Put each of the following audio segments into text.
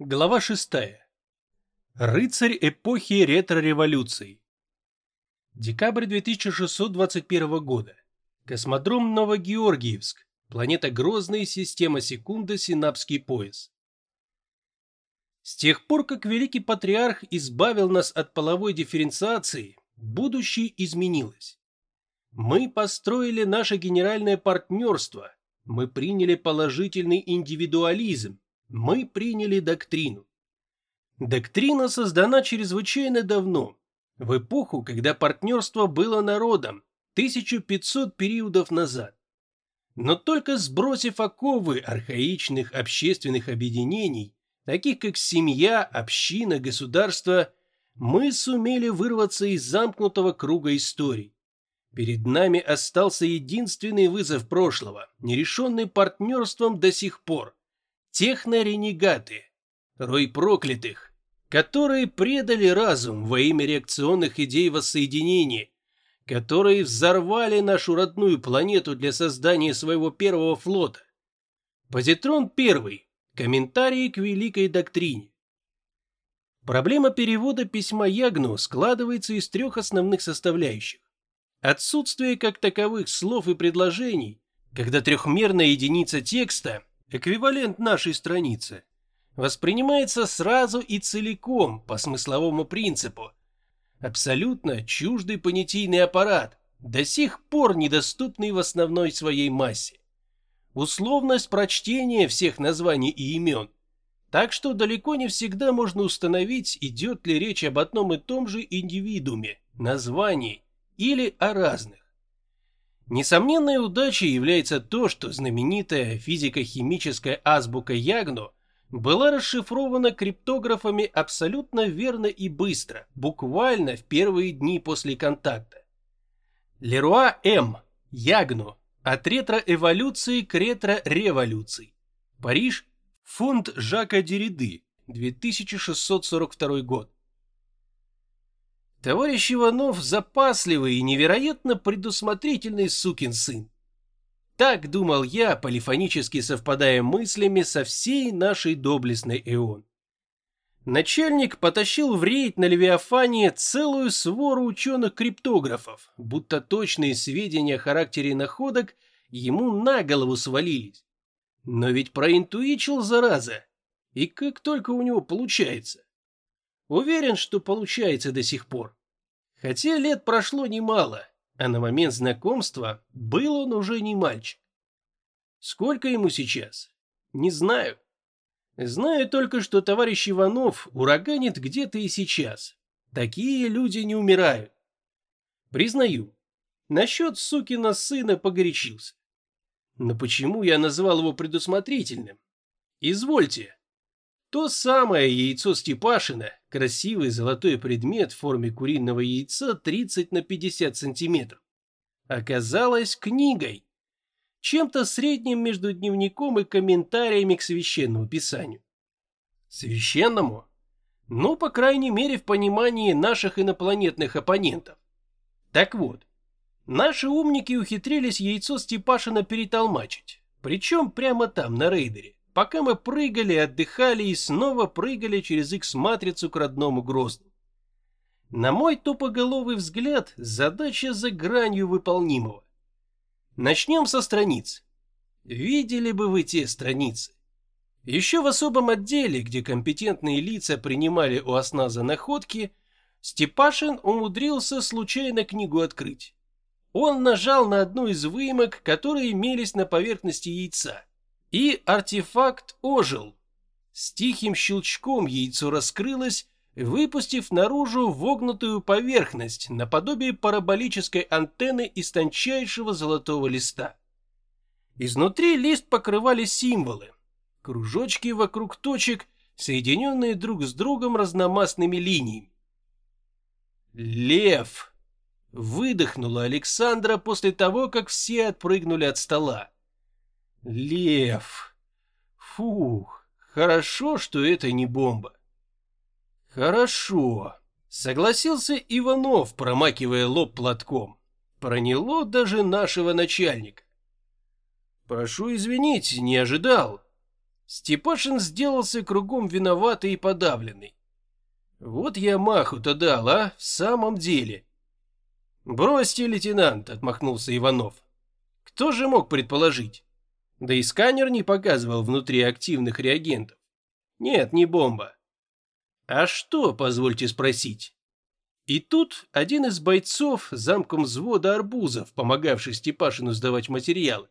Глава 6. Рыцарь эпохи ретро-революций. Декабрь 2621 года. Космодром Новогеоргиевск. Планета Грозный, система Секунда, Синапский пояс. С тех пор, как Великий Патриарх избавил нас от половой дифференциации, будущее изменилось. Мы построили наше генеральное партнерство, мы приняли положительный индивидуализм, мы приняли доктрину. Доктрина создана чрезвычайно давно, в эпоху, когда партнерство было народом, 1500 периодов назад. Но только сбросив оковы архаичных общественных объединений, таких как семья, община, государство, мы сумели вырваться из замкнутого круга историй. Перед нами остался единственный вызов прошлого, нерешенный партнерством до сих пор техноренегаты, рой проклятых, которые предали разум во имя реакционных идей воссоединения, которые взорвали нашу родную планету для создания своего первого флота. Позитрон первый. Комментарии к великой доктрине. Проблема перевода письма Ягну складывается из трех основных составляющих. Отсутствие как таковых слов и предложений, когда трехмерная единица текста эквивалент нашей страницы, воспринимается сразу и целиком по смысловому принципу. Абсолютно чуждый понятийный аппарат, до сих пор недоступный в основной своей массе. Условность прочтения всех названий и имен. Так что далеко не всегда можно установить, идет ли речь об одном и том же индивидууме, названии или о разных. Несомненной удачей является то, что знаменитая физико-химическая азбука Ягно была расшифрована криптографами абсолютно верно и быстро, буквально в первые дни после контакта. Леруа М. Ягно. От ретро-эволюции к ретро-революции. Париж. Фонд Жака Дерриды. 2642 год. Товарищ Иванов запасливый и невероятно предусмотрительный сукин сын. Так думал я, полифонически совпадая мыслями со всей нашей доблестной эон. Начальник потащил в рейд на Левиафане целую свору ученых-криптографов, будто точные сведения о характере находок ему на голову свалились. Но ведь проинтуичил, зараза, и как только у него получается. Уверен, что получается до сих пор. Хотя лет прошло немало, а на момент знакомства был он уже не мальчик. Сколько ему сейчас? Не знаю. Знаю только, что товарищ Иванов ураганит где-то и сейчас. Такие люди не умирают. Признаю, насчет сукина сына погорячился. Но почему я назвал его предусмотрительным? Извольте, то самое яйцо Степашина, красивый золотой предмет в форме куриного яйца 30 на 50 сантиметров, оказалось книгой, чем-то средним между дневником и комментариями к священному писанию. Священному? Ну, по крайней мере, в понимании наших инопланетных оппонентов. Так вот, наши умники ухитрились яйцо Степашина перетолмачить, причем прямо там, на рейдере пока мы прыгали, отдыхали и снова прыгали через X-матрицу к родному Грозному. На мой тупоголовый взгляд, задача за гранью выполнимого. Начнем со страниц. Видели бы вы те страницы? Еще в особом отделе, где компетентные лица принимали у осназа находки, Степашин умудрился случайно книгу открыть. Он нажал на одну из выемок, которые имелись на поверхности яйца. И артефакт ожил. С тихим щелчком яйцо раскрылось, выпустив наружу вогнутую поверхность наподобие параболической антенны из тончайшего золотого листа. Изнутри лист покрывали символы, кружочки вокруг точек, соединенные друг с другом разномастными линиями. «Лев!» — выдохнула Александра после того, как все отпрыгнули от стола. Лев. Фух, хорошо, что это не бомба. Хорошо, согласился Иванов, промакивая лоб платком. Проняло даже нашего начальника. Прошу извинить, не ожидал. Степашин сделался кругом виноватый и подавленный. Вот я маху-то дал, а, в самом деле. Бросьте, лейтенант, отмахнулся Иванов. Кто же мог предположить? Да и сканер не показывал внутри активных реагентов. Нет, не бомба. А что, позвольте спросить? И тут один из бойцов, замком взвода арбузов, помогавший Степашину сдавать материалы,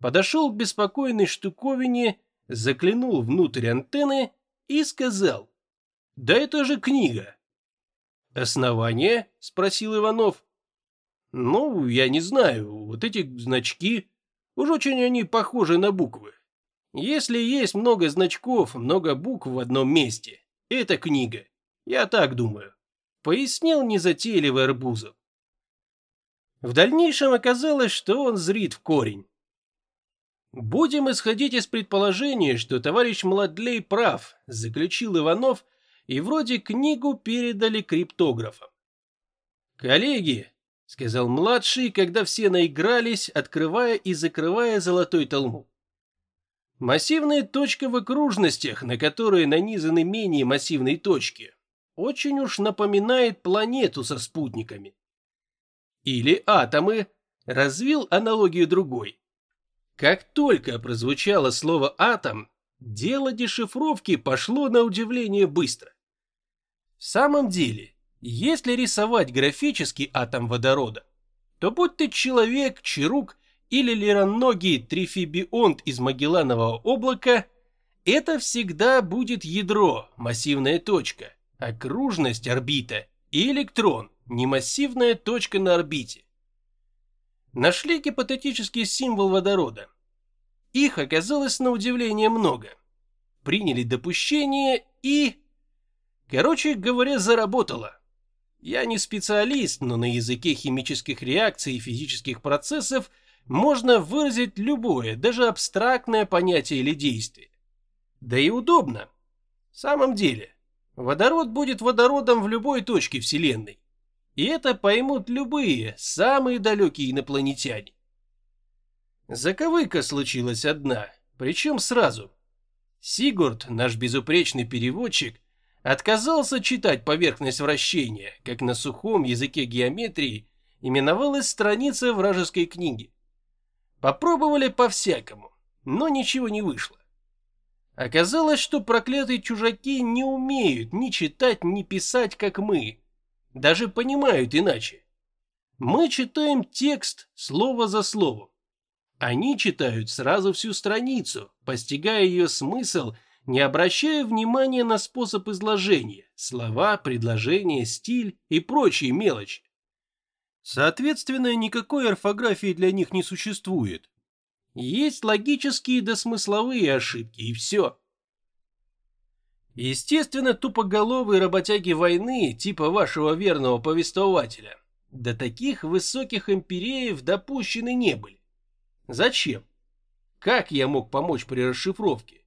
подошел к беспокойной штуковине, заглянул внутрь антенны и сказал, «Да это же книга!» «Основание?» – спросил Иванов. «Ну, я не знаю, вот эти значки, уж очень они похожи на буквы. Если есть много значков, много букв в одном месте, это книга. Я так думаю», – пояснил незатейливый Арбузов. В дальнейшем оказалось, что он зрит в корень. «Будем исходить из предположения, что товарищ Младлей прав», – заключил Иванов, и вроде книгу передали криптографам. «Коллеги», — сказал младший, когда все наигрались, открывая и закрывая золотой талмуд. Массивная точка в окружностях, на которые нанизаны менее массивные точки, очень уж напоминает планету со спутниками. Или атомы, развил аналогию другой. Как только прозвучало слово «атом», дело дешифровки пошло на удивление быстро. В самом деле, если рисовать графический атом водорода, то будь ты человек, чарук или лироногий трифибионт из Магелланового облака, это всегда будет ядро, массивная точка, окружность орбита и электрон, немассивная точка на орбите. Нашли гипотетический символ водорода. Их оказалось на удивление много. Приняли допущение и... Короче говоря, заработало. Я не специалист, но на языке химических реакций и физических процессов можно выразить любое, даже абстрактное понятие или действие. Да и удобно. В самом деле, водород будет водородом в любой точке Вселенной. И это поймут любые, самые далекие инопланетяне. Заковыка случилась одна, причем сразу. Сигурд, наш безупречный переводчик, отказался читать поверхность вращения, как на сухом языке геометрии именовалась страница вражеской книги. Попробовали по-всякому, но ничего не вышло. Оказалось, что проклятые чужаки не умеют ни читать, ни писать, как мы, даже понимают иначе. Мы читаем текст слово за словом. Они читают сразу всю страницу, постигая ее смысл, не обращая внимания на способ изложения, слова, предложения, стиль и прочие мелочи. Соответственно, никакой орфографии для них не существует. Есть логические да смысловые ошибки, и все. Естественно, тупоголовые работяги войны, типа вашего верного повествователя, до таких высоких империев допущены не были. Зачем? Как я мог помочь при расшифровке?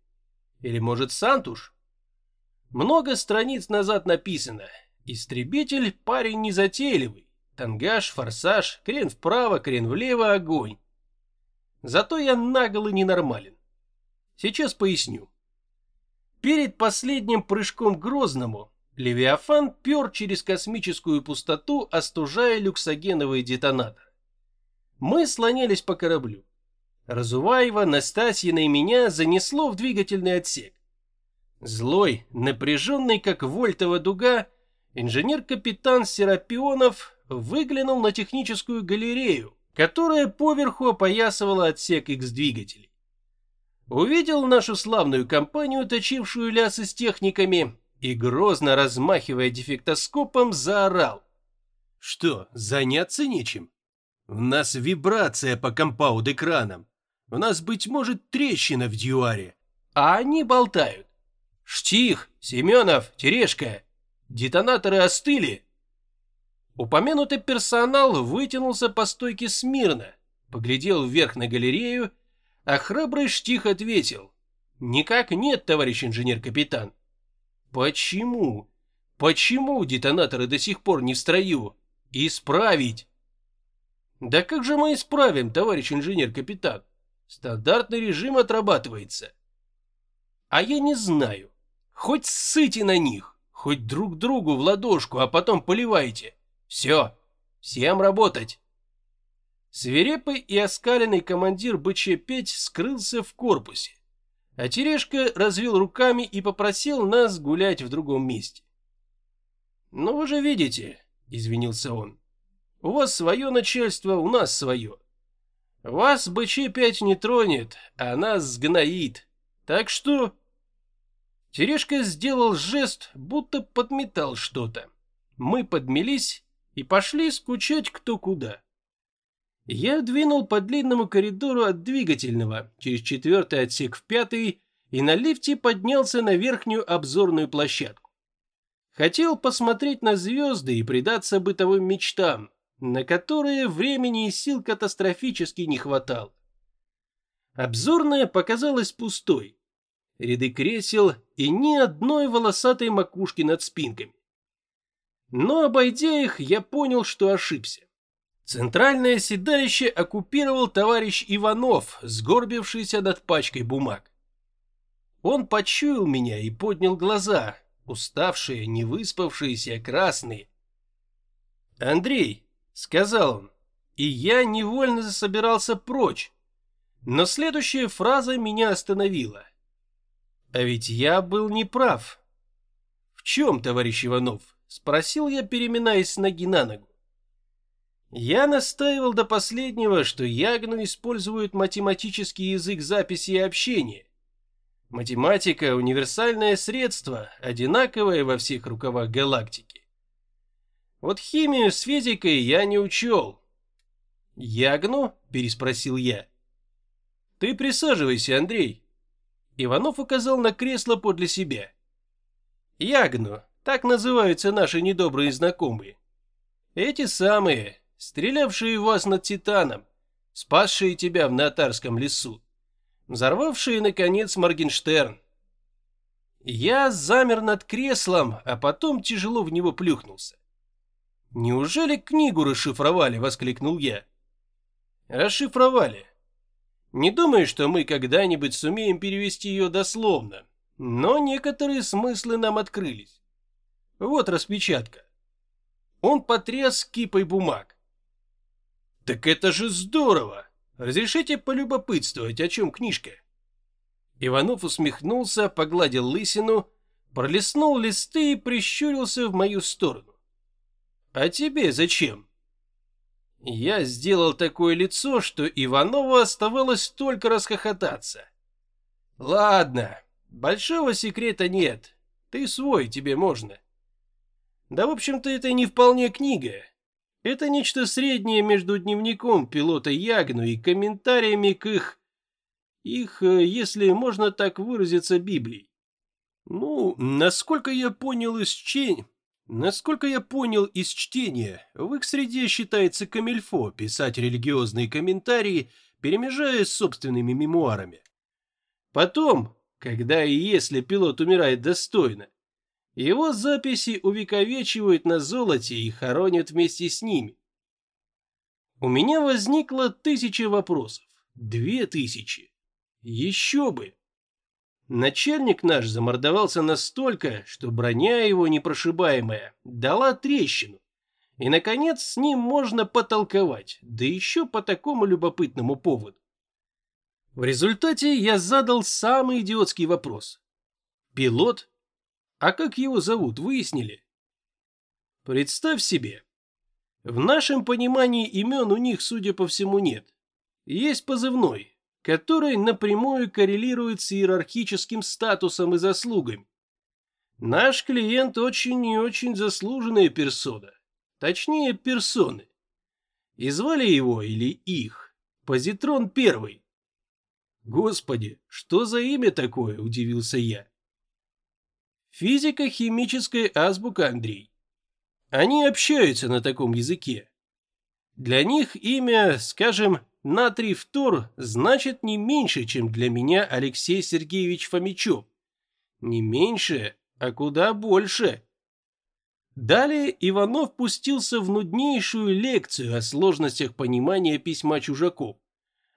Или, может, Сантуш? Много страниц назад написано. Истребитель парень незатейливый. Тангаж, форсаж, крен вправо, крен влево, огонь. Зато я наголо ненормален. Сейчас поясню. Перед последним прыжком Грозному Левиафан пер через космическую пустоту, остужая люксогеновые детонаторы. Мы слонялись по кораблю. Разуваева, Настасьина и меня занесло в двигательный отсек. Злой, напряженный, как вольтова дуга, инженер-капитан Серапионов выглянул на техническую галерею, которая поверху опоясывала отсек X-двигателей. Увидел нашу славную компанию, точившую лясы с техниками, и грозно размахивая дефектоскопом, заорал. «Что, заняться нечем? У нас вибрация по компаунд-экранам. У нас, быть может, трещина в дьюаре. А они болтают. Штих, Семенов, Терешка. Детонаторы остыли. Упомянутый персонал вытянулся по стойке смирно, поглядел вверх на галерею, а храбрый Штих ответил. «Никак нет, товарищ инженер-капитан». «Почему? Почему детонаторы до сих пор не в строю? Исправить!» «Да как же мы исправим, товарищ инженер-капитан? Стандартный режим отрабатывается. А я не знаю. Хоть ссыте на них, хоть друг другу в ладошку, а потом поливайте. Все, всем работать. Свирепый и оскаленный командир БЧ-5 скрылся в корпусе, а Терешка развел руками и попросил нас гулять в другом месте. «Ну вы же видите», — извинился он, — «у вас свое начальство, у нас свое. Вас БЧ-5 не тронет, а нас сгноит. Так что...» Терешка сделал жест, будто подметал что-то. Мы подмелись и пошли скучать кто куда. Я двинул по длинному коридору от двигательного, через четвертый отсек в пятый, и на лифте поднялся на верхнюю обзорную площадку. Хотел посмотреть на звезды и предаться бытовым мечтам, на которые времени и сил катастрофически не хватало. Обзорная показалась пустой. Ряды кресел и ни одной волосатой макушки над спинками. Но, обойдя их, я понял, что ошибся. Центральное седалище оккупировал товарищ Иванов, сгорбившийся над пачкой бумаг. Он почуял меня и поднял глаза, уставшие, невыспавшиеся, красные. «Андрей», — сказал он, и я невольно засобирался прочь, но следующая фраза меня остановила. А ведь я был неправ. «В чем, товарищ Иванов?» — спросил я, переминаясь с ноги на ногу. Я настаивал до последнего, что Ягну использует математический язык записи и общения, Математика – универсальное средство, одинаковое во всех рукавах галактики. Вот химию с физикой я не учел. «Ягну?» – переспросил я. «Ты присаживайся, Андрей». Иванов указал на кресло подле себя. «Ягну, так называются наши недобрые знакомые. Эти самые, стрелявшие в вас над Титаном, спасшие тебя в Натарском лесу взорвавшие, наконец, Моргенштерн. Я замер над креслом, а потом тяжело в него плюхнулся. «Неужели книгу расшифровали?» — воскликнул я. «Расшифровали. Не думаю, что мы когда-нибудь сумеем перевести ее дословно, но некоторые смыслы нам открылись. Вот распечатка». Он потряс кипой бумаг. «Так это же здорово! Разрешите полюбопытствовать, о чем книжка?» Иванов усмехнулся, погладил лысину, пролистнул листы и прищурился в мою сторону. «А тебе зачем?» Я сделал такое лицо, что Иванову оставалось только расхохотаться. «Ладно, большого секрета нет. Ты свой, тебе можно». Да, в общем-то, это не вполне книга. Это нечто среднее между дневником пилота Ягну и комментариями к их... их, э, если можно так выразиться, Библии. Ну, насколько я понял из чтения... Насколько я понял из чтения, в их среде считается камильфо писать религиозные комментарии, перемежая с собственными мемуарами. Потом, когда и если пилот умирает достойно, его записи увековечивают на золоте и хоронят вместе с ними. У меня возникло тысяча вопросов. Две тысячи. Еще бы. Начальник наш замордовался настолько, что броня его непрошибаемая дала трещину. И, наконец, с ним можно потолковать, да еще по такому любопытному поводу. В результате я задал самый идиотский вопрос. Пилот а как его зовут, выяснили? Представь себе. В нашем понимании имен у них, судя по всему, нет. Есть позывной, который напрямую коррелирует с иерархическим статусом и заслугами. Наш клиент очень и очень заслуженная персона. Точнее, персоны. И звали его или их Позитрон Первый. Господи, что за имя такое, удивился я. Физико-химическая азбука, Андрей. Они общаются на таком языке. Для них имя, скажем, натрий фтор значит не меньше, чем для меня Алексей Сергеевич Фомичев. Не меньше, а куда больше. Далее Иванов пустился в нуднейшую лекцию о сложностях понимания письма чужаков,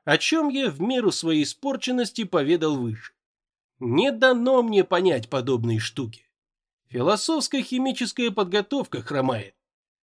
о чем я в меру своей испорченности поведал выше. Не дано мне понять подобные штуки. Философская химическая подготовка хромает.